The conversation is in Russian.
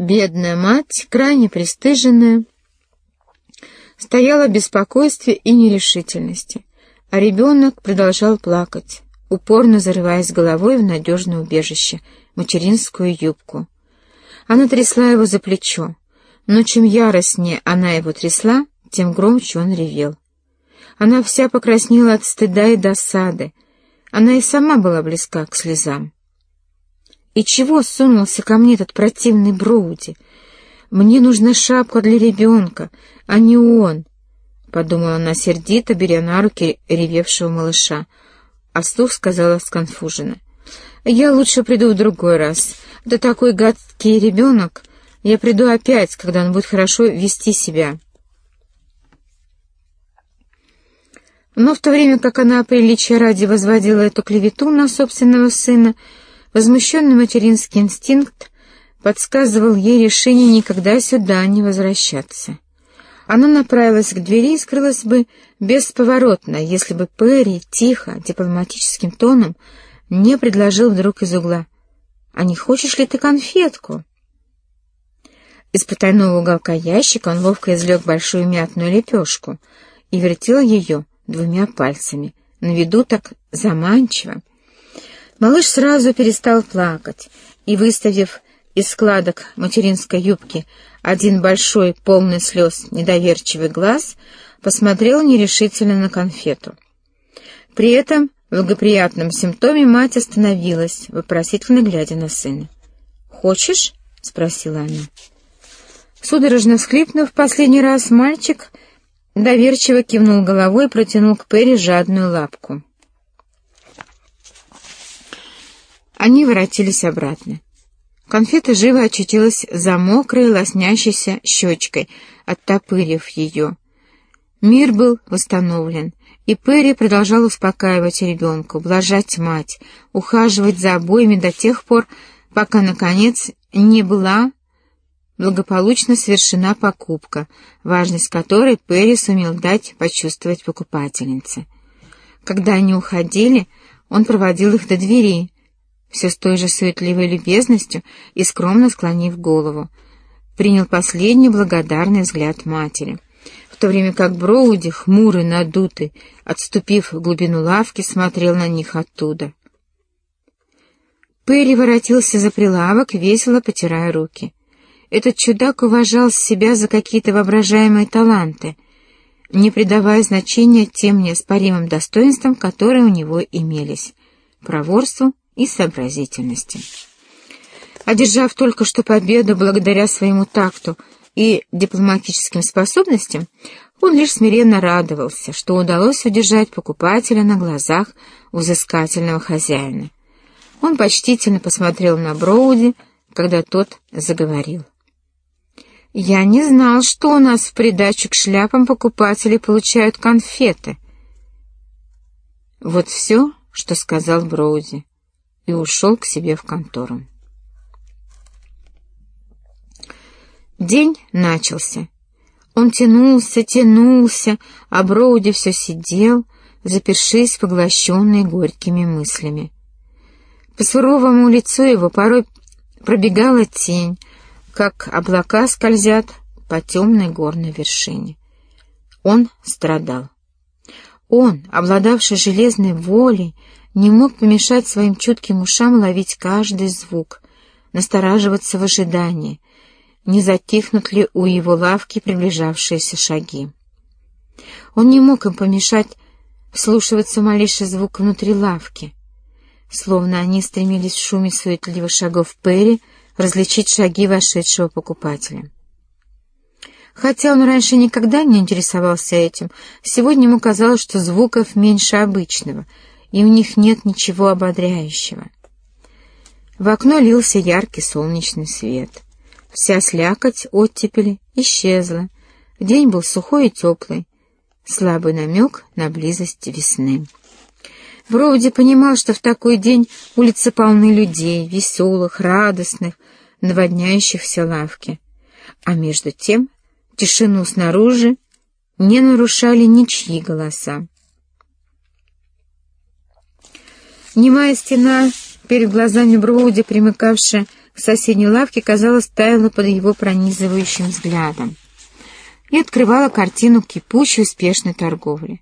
Бедная мать, крайне пристыженная, стояла в беспокойстве и нерешительности, а ребенок продолжал плакать, упорно зарываясь головой в надежное убежище, материнскую юбку. Она трясла его за плечо, но чем яростнее она его трясла, тем громче он ревел. Она вся покраснела от стыда и досады. Она и сама была близка к слезам. И чего сунулся ко мне этот противный Броуди? Мне нужна шапка для ребенка, а не он, — подумала она сердито, беря на руки ревевшего малыша, а вслух сказала сконфуженно. «Я лучше приду в другой раз. Это такой гадкий ребенок. Я приду опять, когда он будет хорошо вести себя». Но в то время как она приличия ради возводила эту клевету на собственного сына, возмущенный материнский инстинкт подсказывал ей решение никогда сюда не возвращаться. Она направилась к двери и скрылась бы бесповоротно, если бы Перри тихо, дипломатическим тоном не предложил вдруг из угла. «А не хочешь ли ты конфетку?» Из потайного уголка ящика он ловко извлек большую мятную лепешку и вертел ее двумя пальцами, на виду так заманчиво. Малыш сразу перестал плакать и, выставив из складок материнской юбки один большой, полный слез, недоверчивый глаз, посмотрел нерешительно на конфету. При этом благоприятном симптоме мать остановилась, вопросительно глядя на сына. «Хочешь?» — спросила она. Судорожно всхлипнув последний раз, мальчик доверчиво кивнул головой и протянул к Перри жадную лапку. Они воротились обратно. Конфета живо очутилась за мокрой, лоснящейся щечкой, оттопырив ее. Мир был восстановлен, и Перри продолжал успокаивать ребенка, ублажать мать, ухаживать за обоими до тех пор, пока, наконец, не была благополучно совершена покупка, важность которой Перри сумел дать почувствовать покупательнице. Когда они уходили, он проводил их до двери, все с той же суетливой любезностью и скромно склонив голову, принял последний благодарный взгляд матери, в то время как Броуди, хмурый, надутый, отступив в глубину лавки, смотрел на них оттуда. Перри воротился за прилавок, весело потирая руки. Этот чудак уважал себя за какие-то воображаемые таланты, не придавая значения тем неоспоримым достоинствам, которые у него имелись — проворству и сообразительности. Одержав только что победу благодаря своему такту и дипломатическим способностям, он лишь смиренно радовался, что удалось удержать покупателя на глазах у взыскательного хозяина. Он почтительно посмотрел на Броуди, когда тот заговорил. «Я не знал, что у нас в придачу к шляпам покупатели получают конфеты». Вот все, что сказал Броуди, и ушел к себе в контору. День начался. Он тянулся, тянулся, а Броуди все сидел, запершись, поглощенный горькими мыслями. По суровому лицу его порой пробегала тень, как облака скользят по темной горной вершине. Он страдал. Он, обладавший железной волей, не мог помешать своим чутким ушам ловить каждый звук, настораживаться в ожидании, не затихнут ли у его лавки приближавшиеся шаги. Он не мог им помешать вслушиваться в малейший звук внутри лавки, словно они стремились в шуме суетливых шагов Перри различить шаги вошедшего покупателя. Хотя он раньше никогда не интересовался этим, сегодня ему казалось, что звуков меньше обычного, и в них нет ничего ободряющего. В окно лился яркий солнечный свет. Вся слякоть оттепели исчезла. День был сухой и теплый, слабый намек на близость весны. Броуди понимал, что в такой день улицы полны людей, веселых, радостных, наводняющих все лавки. А между тем тишину снаружи не нарушали ничьи голоса. Немая стена перед глазами Броуди, примыкавшая к соседней лавке, казалось, таяла под его пронизывающим взглядом и открывала картину кипучей успешной торговли.